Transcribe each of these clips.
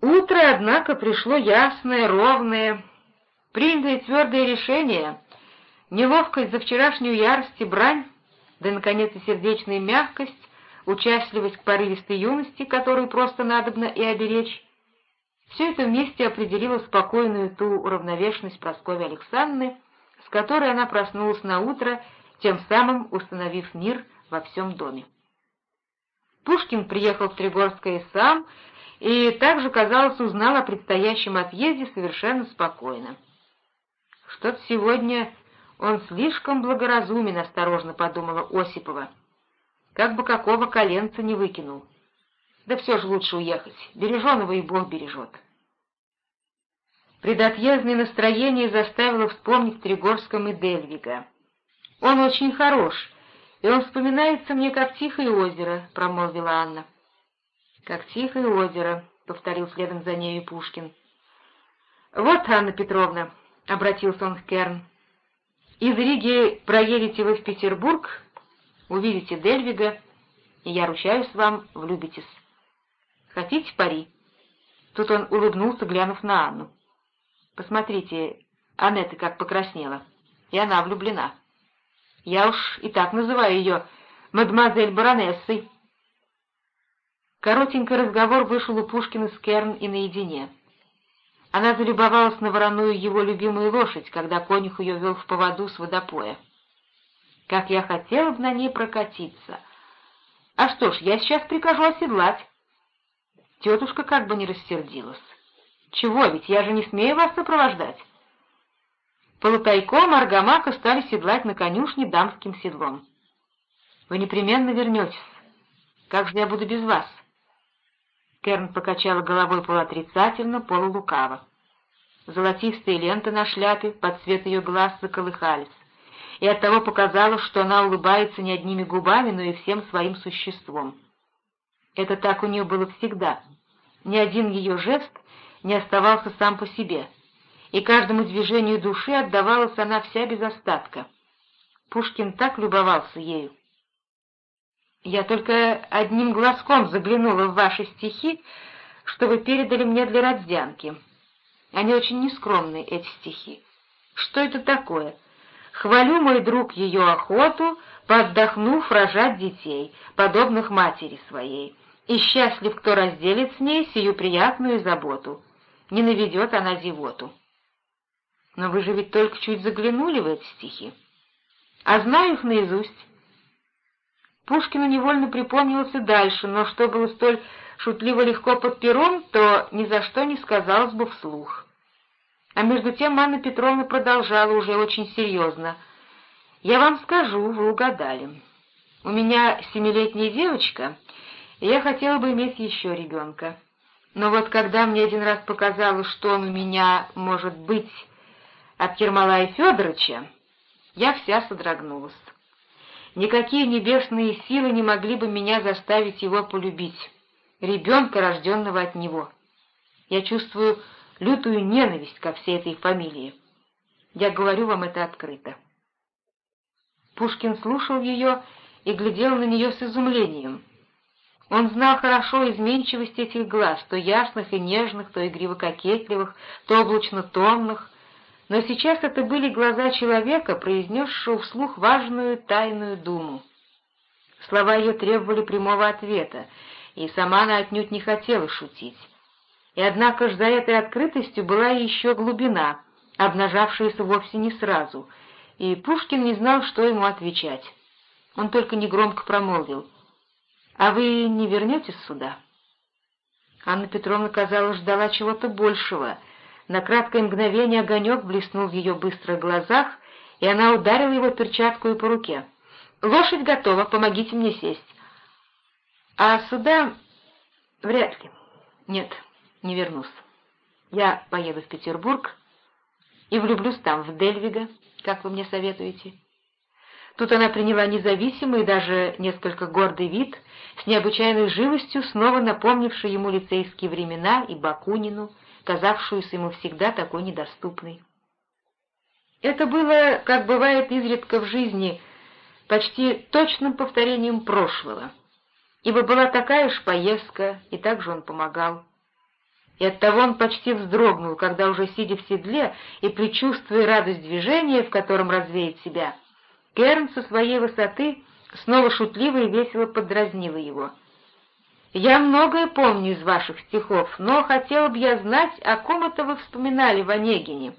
Утро, однако, пришло ясное, ровное, принятое твердое решение, неловкость за вчерашнюю ярость и брань, да, наконец, и сердечная мягкость, участливость к порывистой юности, которую просто надобно и оберечь, все это вместе определило спокойную ту уравновешенность Прасковьи Александры, с которой она проснулась на утро, тем самым установив мир во всем доме. Пушкин приехал в Тригорское сам и также, казалось, узнал о предстоящем отъезде совершенно спокойно. Что-то сегодня он слишком благоразумен, осторожно подумала Осипова. Как бы какого коленца не выкинул. Да все же лучше уехать, береженого и Бог бережет. Предотъездное настроение заставило вспомнить Тригорском и Дельвига. «Он очень хорош, и он вспоминается мне как тихое озеро», — промолвила Анна. «Как тихое озеро», — повторил следом за нею Пушкин. «Вот, Анна Петровна», — обратился он к Керн, — «из Риги проедете вы в Петербург, увидите Дельвига, и я ручаюсь вам, влюбитесь. Хотите пари?» Тут он улыбнулся, глянув на Анну. «Посмотрите, Анетта как покраснела, и она влюблена. Я уж и так называю ее мадемуазель баронессой». Коротенький разговор вышел у Пушкина с Керн и наедине. Она залюбовалась на вороную его любимую лошадь, когда конюх ее вел в поводу с водопоя. «Как я хотела бы на ней прокатиться! А что ж, я сейчас прикажу оседлать!» Тетушка как бы не рассердилась. «Чего, ведь я же не смею вас сопровождать!» Полутайком Аргамака стали седлать на конюшне дамским седлом. «Вы непременно вернетесь. Как же я буду без вас?» Керн покачала головой полуотрицательно, полулукаво. Золотистые ленты на шляпе под цвет ее глаз заколыхались, и оттого показалось, что она улыбается не одними губами, но и всем своим существом. Это так у нее было всегда. Ни один ее жест не оставался сам по себе, и каждому движению души отдавалась она вся без остатка. Пушкин так любовался ею. Я только одним глазком заглянула в ваши стихи, что вы передали мне для Родзянки. Они очень нескромные, эти стихи. Что это такое? Хвалю, мой друг, ее охоту, поддохнув рожать детей, подобных матери своей, и счастлив, кто разделит с ней сию приятную заботу. Не наведет она зевоту. Но вы же ведь только чуть заглянули в эти стихи. А знаю их наизусть. Пушкину невольно припомнилось и дальше, но что было столь шутливо легко под пером, то ни за что не сказалось бы вслух. А между тем Анна Петровна продолжала уже очень серьезно. «Я вам скажу, вы угадали. У меня семилетняя девочка, и я хотела бы иметь еще ребенка. Но вот когда мне один раз показалось, что он у меня может быть от Ермолая Федоровича, я вся содрогнулась. Никакие небесные силы не могли бы меня заставить его полюбить, ребенка, рожденного от него. Я чувствую лютую ненависть ко всей этой фамилии. Я говорю вам это открыто. Пушкин слушал ее и глядел на нее с изумлением. Он знал хорошо изменчивость этих глаз, то ясных и нежных, то игриво-кокетливых, то облачно-томных, но сейчас это были глаза человека, произнесшего вслух важную тайную думу. Слова ее требовали прямого ответа, и сама она отнюдь не хотела шутить. И однако ж за этой открытостью была еще глубина, обнажавшаяся вовсе не сразу, и Пушкин не знал, что ему отвечать. Он только негромко промолвил. «А вы не вернетесь сюда?» Анна Петровна, казалось, ждала чего-то большего — на краткое мгновение огонек блеснул в ее быстрых глазах, и она ударила его перчаткой по руке. «Лошадь готова, помогите мне сесть». «А сюда вряд ли. Нет, не вернусь. Я поеду в Петербург и влюблюсь там, в Дельвига, как вы мне советуете». Тут она приняла независимый и даже несколько гордый вид, с необычайной живостью, снова напомнивший ему лицейские времена и Бакунину, казавшуюся ему всегда такой недоступной. Это было, как бывает изредка в жизни, почти точным повторением прошлого, ибо была такая уж поездка, и так же он помогал. и оттого он почти вздрогнул, когда уже сидя в седле и предчувствуя радость движения, в котором развеет себя, Керн со своей высоты снова шутливо и весело подразнила его. «Я многое помню из ваших стихов, но хотела бы я знать, о ком это вы вспоминали в Онегине.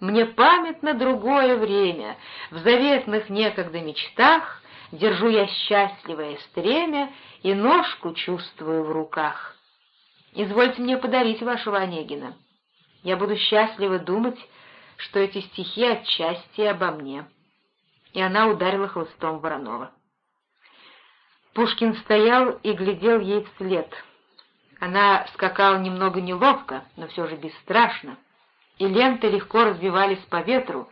Мне памятно другое время, в заветных некогда мечтах держу я счастливое стремя и ножку чувствую в руках». Извольте мне подарить вашего Онегина. Я буду счастлива думать, что эти стихи отчасти обо мне». И она ударила хлыстом Воронова. Пушкин стоял и глядел ей вслед. Она скакала немного неловко, но все же бесстрашно, и ленты легко разбивались по ветру,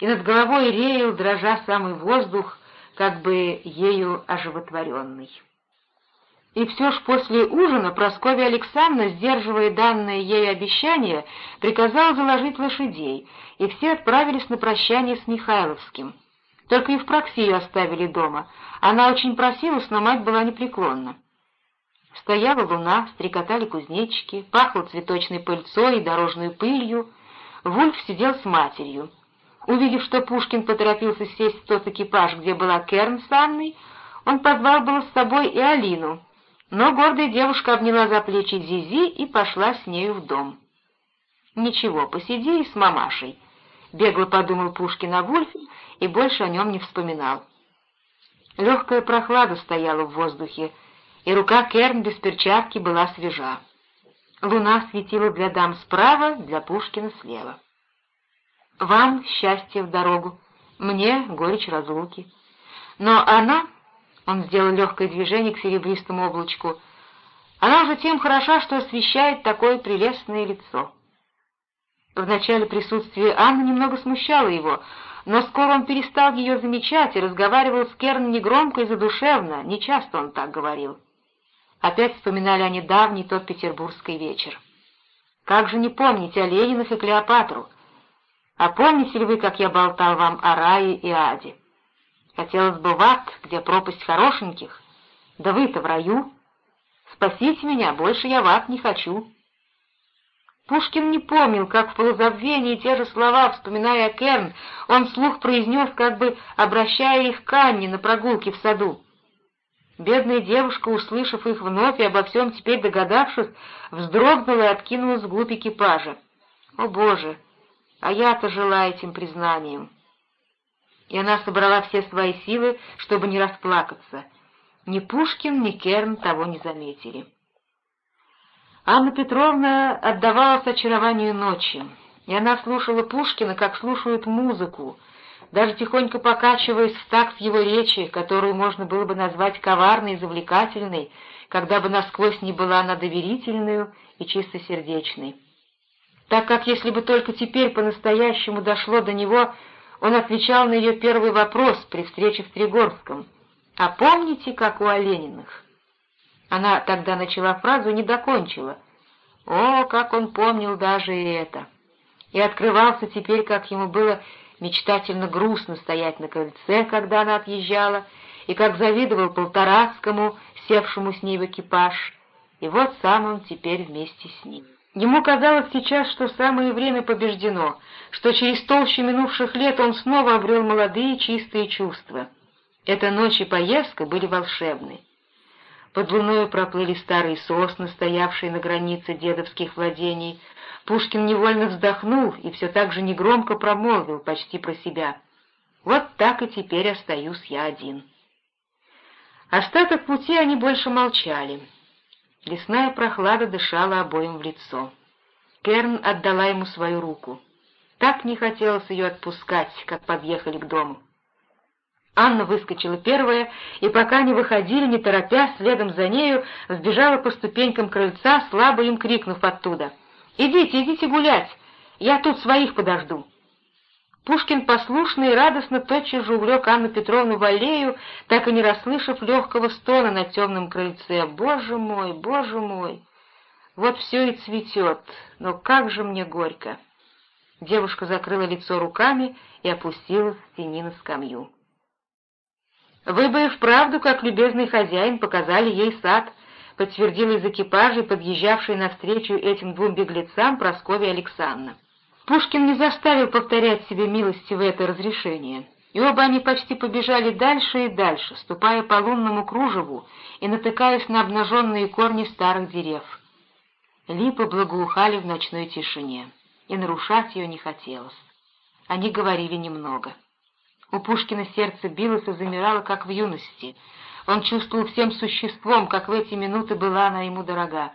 и над головой реял, дрожа самый воздух, как бы ею оживотворенный. И все ж после ужина Прасковья Александровна, сдерживая данное ей обещание, приказала заложить лошадей, и все отправились на прощание с Михайловским. Только Евпроксию оставили дома. Она очень просилась, но мать была непреклонна. Стояла луна, стрекотали кузнечики, пахло цветочной пыльцой и дорожной пылью. Вульф сидел с матерью. Увидев, что Пушкин поторопился сесть в тот экипаж, где была Керн с Анной, он позвал было с собой и Алину, но гордая девушка обняла за плечи Зизи и пошла с нею в дом. «Ничего, посиди с мамашей», — бегло подумал Пушкин о Вульфе и больше о нем не вспоминал. Легкая прохлада стояла в воздухе, и рука Керн без перчатки была свежа. Луна светила для дам справа, для Пушкина слева. «Вам счастье в дорогу, мне горечь разлуки. Но она он сделал легкое движение к серебристому облачку. Она уже тем хороша, что освещает такое прелестное лицо. В начале присутствие Анны немного смущало его, но скоро он перестал ее замечать и разговаривал с Керн негромко и задушевно, нечасто он так говорил. Опять вспоминали о недавний тот петербургский вечер. Как же не помнить о Ленинах и Клеопатру? А помните ли вы, как я болтал вам о рае и аде? Хотелось бы в ад, где пропасть хорошеньких. Да вы-то в раю. Спасите меня, больше я в ад не хочу. Пушкин не помнил, как в полузабвении те же слова, вспоминая Керн, он вслух произнес, как бы обращая их к Анне на прогулке в саду. Бедная девушка, услышав их вновь и обо всем теперь догадавшись, вздрогнула и откинулась вглубь экипажа. «О, Боже! А я-то жила этим признанием!» и она собрала все свои силы, чтобы не расплакаться. Ни Пушкин, ни Керн того не заметили. Анна Петровна отдавалась очарованию ночи, и она слушала Пушкина, как слушают музыку, даже тихонько покачиваясь в такт его речи, которую можно было бы назвать коварной и завлекательной, когда бы насквозь не была она доверительную и чистосердечной. Так как если бы только теперь по-настоящему дошло до него, он отвечал на ее первый вопрос при встрече в Тригорском. «А помните, как у Олениных?» Она тогда начала фразу не докончила. О, как он помнил даже и это! И открывался теперь, как ему было мечтательно грустно стоять на крыльце, когда она отъезжала, и как завидовал Полторацкому, севшему с ней в экипаж, и вот сам он теперь вместе с ним. Ему казалось сейчас, что самое время побеждено, что через толщу минувших лет он снова обрел молодые чистые чувства. Эта ночь и поездка были волшебны. Под луною проплыли старые сосны, стоявшие на границе дедовских владений. Пушкин невольно вздохнул и все так же негромко промолвил, почти про себя. «Вот так и теперь остаюсь я один». Остаток пути они больше молчали. Лесная прохлада дышала обоим в лицо. Керн отдала ему свою руку. Так не хотелось ее отпускать, как подъехали к дому. Анна выскочила первая, и пока не выходили, не торопясь, следом за нею, сбежала по ступенькам крыльца, слабо им крикнув оттуда. «Идите, идите гулять! Я тут своих подожду!» Пушкин послушно и радостно тотчас же увлек Анну Петровну в аллею, так и не расслышав легкого стона на темном крыльце. «Боже мой, боже мой! Вот все и цветет, но как же мне горько!» Девушка закрыла лицо руками и опустилась в тени на скамью. «Вы бы и вправду, как любезный хозяин, показали ей сад», — подтвердил из экипажей, подъезжавшей навстречу этим двум беглецам Прасковья Александровна. Пушкин не заставил повторять себе милости в это разрешение, и оба они почти побежали дальше и дальше, ступая по лунному кружеву и натыкаясь на обнаженные корни старых дерев. Липы благоухали в ночной тишине, и нарушать ее не хотелось. Они говорили немного. У Пушкина сердце билось и замирало, как в юности. Он чувствовал всем существом, как в эти минуты была она ему дорога.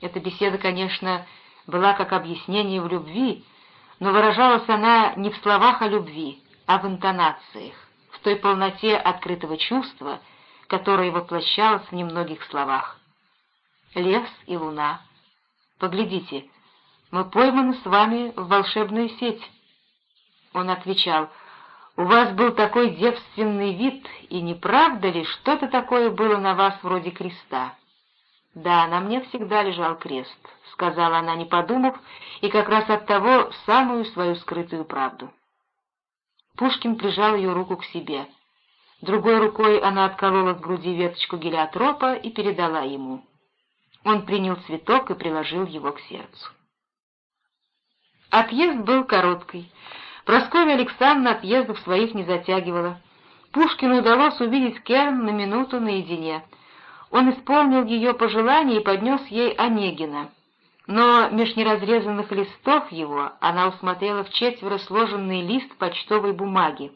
Эта беседа, конечно, была как объяснение в любви, но выражалась она не в словах о любви, а в интонациях, в той полноте открытого чувства, которое воплощалось в немногих словах. Лес и луна. Поглядите, мы пойманы с вами в волшебную сеть. Он отвечал, «У вас был такой девственный вид, и не правда ли что-то такое было на вас вроде креста?» «Да, на мне всегда лежал крест», — сказала она, не подумав, и как раз от того самую свою скрытую правду. Пушкин прижал ее руку к себе. Другой рукой она отколола с груди веточку гелиотропа и передала ему. Он принял цветок и приложил его к сердцу. Отъезд был короткий. Прасковья Александровна отъездов своих не затягивала. Пушкину удалось увидеть Керн на минуту наедине. Он исполнил ее пожелание и поднес ей Онегина. Но меж неразрезанных листов его она усмотрела в четверо сложенный лист почтовой бумаги.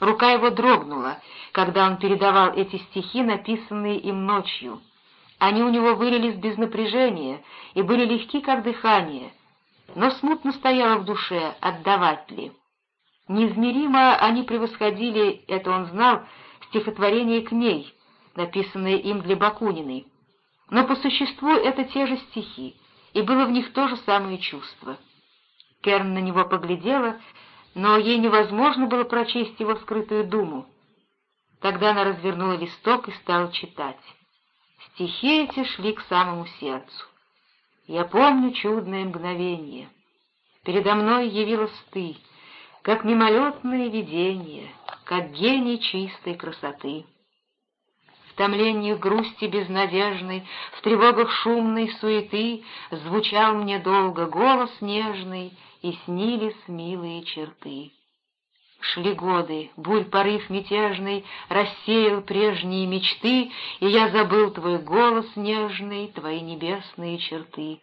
Рука его дрогнула, когда он передавал эти стихи, написанные им ночью. Они у него вылились без напряжения и были легки, как дыхание, но смутно стояло в душе, отдавать ли. Неизмеримо они превосходили, это он знал, стихотворение к ней, написанное им для Бакуниной. Но по существу это те же стихи, и было в них то же самое чувство. Керн на него поглядела, но ей невозможно было прочесть его скрытую думу. Тогда она развернула листок и стала читать. Стихи эти шли к самому сердцу. Я помню чудное мгновение. Передо мной явилась ты, как мимолетное видение, как гений чистой красоты. В томлениях грусти безнадежной, в тревогах шумной суеты звучал мне долго голос нежный, и снились милые черты. Шли годы, бурь порыв мятежный Рассеял прежние мечты, И я забыл твой голос нежный, Твои небесные черты.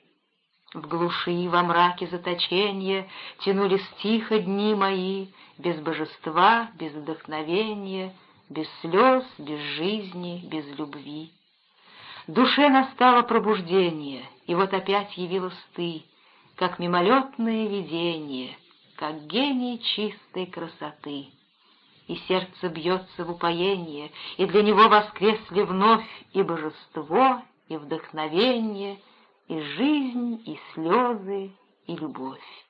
В глуши, во мраке заточения Тянулись тихо дни мои, Без божества, без вдохновения, Без слез, без жизни, без любви. Душе настало пробуждение, И вот опять явилась ты, Как мимолетное видение — как гений чистой красоты. И сердце бьется в упоение, и для него воскресли вновь и божество, и вдохновение, и жизнь, и слезы, и любовь.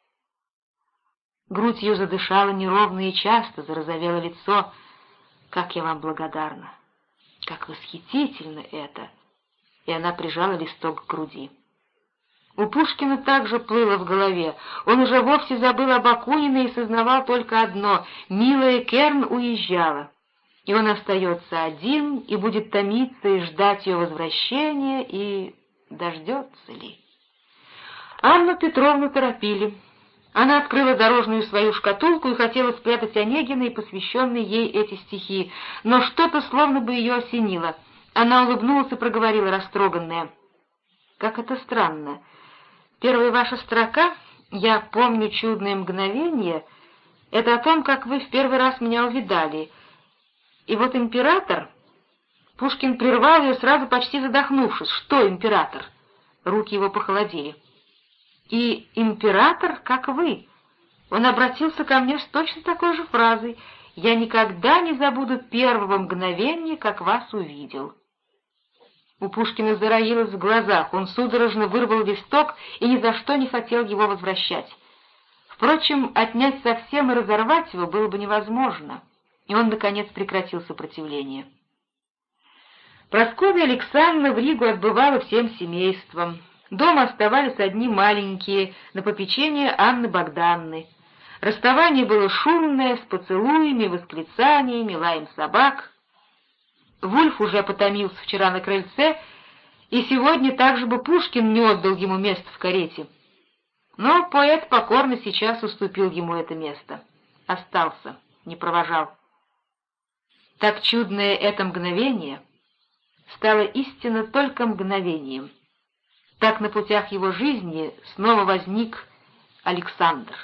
Грудь ее задышала неровно и часто, зарозовело лицо. Как я вам благодарна! Как восхитительно это! И она прижала листок к груди. У Пушкина также плыло в голове. Он уже вовсе забыл об Акунине и сознавал только одно — милая Керн уезжала. И он остается один, и будет томиться и ждать ее возвращения, и дождется ли? Анну Петровну торопили. Она открыла дорожную свою шкатулку и хотела спрятать Онегина и посвященные ей эти стихи, но что-то словно бы ее осенило. Она улыбнулась и проговорила растроганная. «Как это странно!» Первая ваша строка «Я помню чудное мгновение» — это о том, как вы в первый раз меня увидали. И вот император... Пушкин прервал ее, сразу почти задохнувшись. «Что император?» Руки его похолодели. «И император, как вы». Он обратился ко мне с точно такой же фразой «Я никогда не забуду первого мгновения, как вас увидел». У Пушкина зароилось в глазах, он судорожно вырвал листок и ни за что не хотел его возвращать. Впрочем, отнять совсем и разорвать его было бы невозможно, и он, наконец, прекратил сопротивление. Прасковья Александровна в Ригу отбывала всем семейством. Дома оставались одни маленькие, на попечение Анны Богданны. Расставание было шумное, с поцелуями, восклицаниями, лаем собак — Вульф уже потомился вчера на крыльце, и сегодня также бы Пушкин не отдал ему место в карете. Но поэт покорно сейчас уступил ему это место. Остался, не провожал. Так чудное это мгновение стало истинно только мгновением. Так на путях его жизни снова возник Александр.